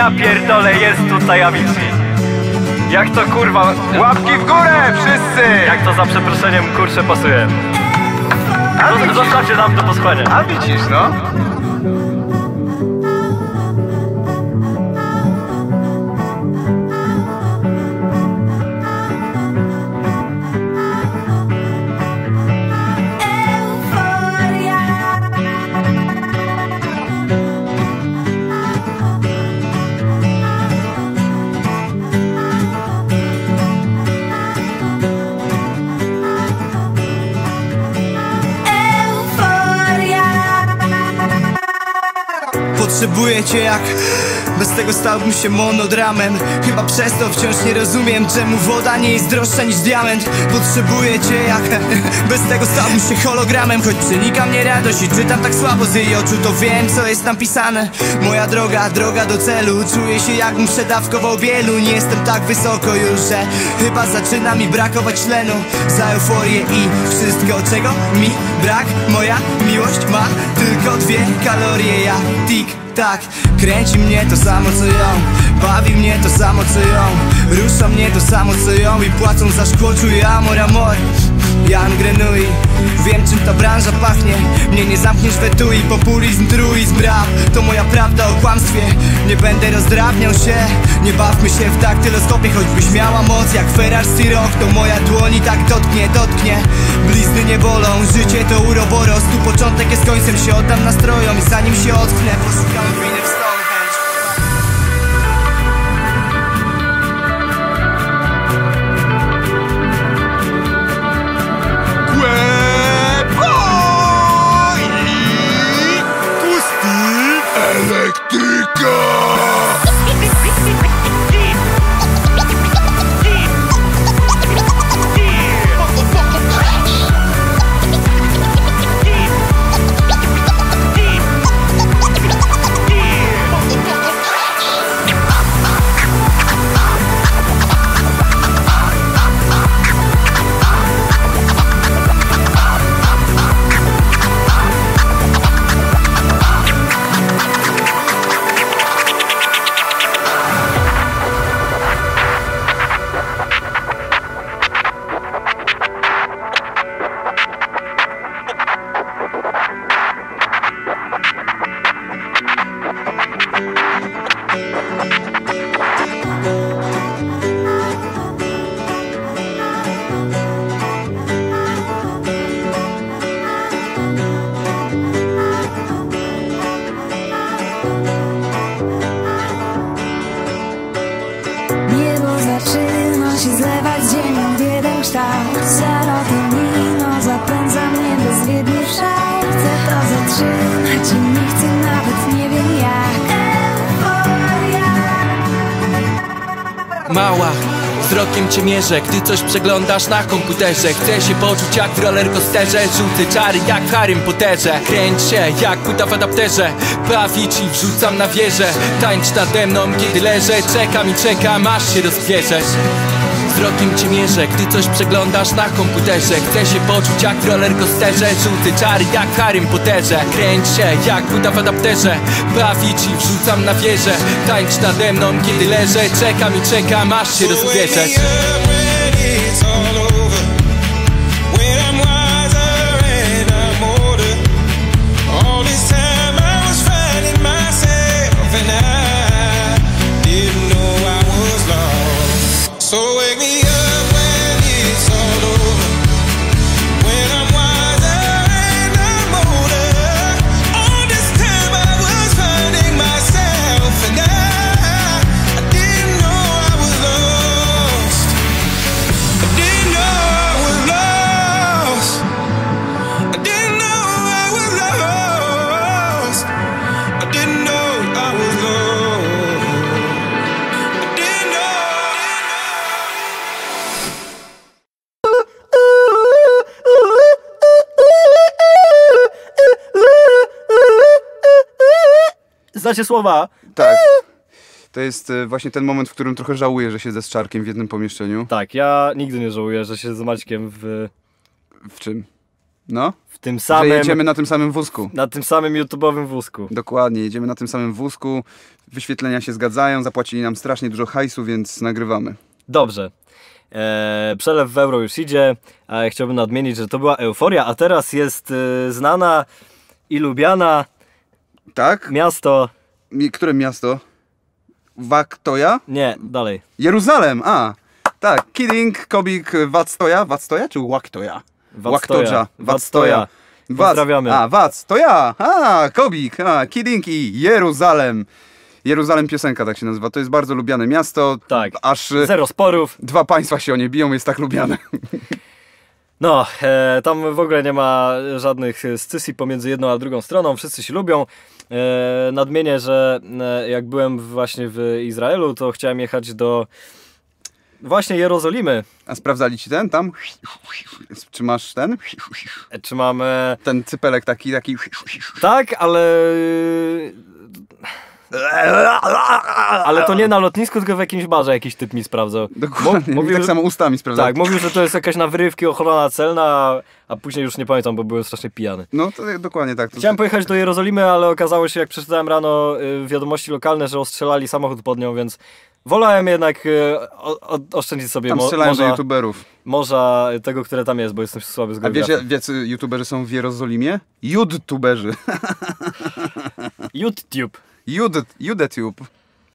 Ja pierdolę, jest tutaj Avicii. Jak to kurwa, Łapki w górę wszyscy! jak to za przeproszeniem kurczę pasuje. Zosta- Zostawcie nam do posłania. A widzisz no? Potrzebuję cię jak Bez tego stałbym się monodramem. Chyba przez to wciąż nie rozumiem Czemu woda nie jest droższa niż diament. Potrzebuję cię jak Bez tego stałbym się hologramem. Choć przenika mnie radość i czytam tak słabo z jej oczu To wiem co jest tam pisane Moja droga, droga do celu. Czuję się jakbym przedawkował bielu Nie jestem tak wysoko już, że Chyba zaczyna mi brakować tlenu. Za euforię i wszystko czego mi brak. Moja miłość ma tylko dwie kalorie. Ja tik tak Kręci mnie to samo co ją. Bawi mnie to samo co ją. Rusza mnie to samo co ją. I płacą za szkło czuję amor amor. Jan Grenui. Wiem czym ta branża pachnie. Mnie nie zamkniesz w etui Populizm, truizm, rap. To moja prawda o kłamstwie. Nie będę rozdrabniał się. Nie bawmy się w daktyloskopie Choćbyś miała moc jak Ferrari Rock To moja dłoń i tak dotknie, dotknie. Blizny nie bolą Życie to uroboros Tu początek jest końcem Się oddam nastrojom I zanim się ocknę Posłucham winy zaczyna się zlewać ziemią w jeden kształt zapędza mnie bezwiednie w szał Chcę to zatrzymać i nie chcę nawet nie wiem jak. Euforia. Mała, wzrokiem cię mierzę, gdy coś przeglądasz na komputerze. Chcę się poczuć jak w rollercoasterze. Rzucę czary jak w Harrym Potterze. Kręć się jak płyta w adapterze. Bawić i wrzucam na wieżę. Tańcz nade mną kiedy leżę. Czekam i czekam aż się rozbierzesz Wzrokiem cię mierzę, gdy coś przeglądasz na komputerze. Chcę się poczuć jak w rollercoasterze. Rzucę czary jak w Harrym Potterze. Kręć się jak płyta w adapterze. Bawić i wrzucam na wieżę. Tańcz nade mną kiedy leżę. Czekam i czekam aż się rozbierzesz Znacie słowa? Tak. To jest e, właśnie ten moment, w którym trochę żałuję, że siedzę z Czarkiem w jednym pomieszczeniu. Tak, ja nigdy nie żałuję, że się z Maćkiem w... W czym? No, w tym że samym, jedziemy na tym samym wózku. na tym samym YouTube'owym wózku. Dokładnie, jedziemy na tym samym wózku. Wyświetlenia się zgadzają, zapłacili nam strasznie dużo hajsu, więc nagrywamy. Dobrze. Eee, przelew w euro już idzie, a ja chciałbym nadmienić, że to była euforia, a teraz jest e, znana i lubiana Tak? miasto. Mi- Które miasto? Waktoja? Nie, dalej. Jeruzalem, a. Tak, Kidding, Kobik, Wactoja. Wactoja czy Łaktoja? Łaktodża, Wactoja. Wac- Pozdrawiamy. A, Wac, to ja. A, Kobik, a, Kidding i Jeruzalem. Jeruzalem piosenka tak się nazywa. To jest bardzo lubiane miasto. Tak. Aż y, Zero sporów. dwa państwa się o nie biją, jest tak lubiane. No, e, tam w ogóle nie ma żadnych scysji pomiędzy jedną a drugą stroną, wszyscy się lubią. E, nadmienię, że e, jak byłem właśnie w Izraelu, to chciałem jechać do właśnie Jerozolimy. A sprawdzali ci ten tam? Czy masz ten? E, Czy mam... E, Ten cypelek taki, taki... tak, ale... Ale to nie na lotnisku, tylko w jakimś barze jakiś typ mi sprawdzał. Dokładnie, mówił, tak samo ustami sprawdzali. Tak, mówił, że to jest jakaś nawrywki, ochrona celna, a- później już nie pamiętam, bo byłem strasznie pijany. No to dokładnie tak. To, Chciałem pojechać do Jerozolimy, ale okazało się, jak przeczytałem rano y, wiadomości lokalne, że ostrzelali samochód pod nią, więc wolałem jednak y, o, o, oszczędzić sobie tam strzelają do morza, youtuberów. morza tego, które tam jest, bo jestem słaby z A wiecie, wiecie, youtuberzy są w Jerozolimie? Youtuberzy. YouTube. Judat, Judat Jup.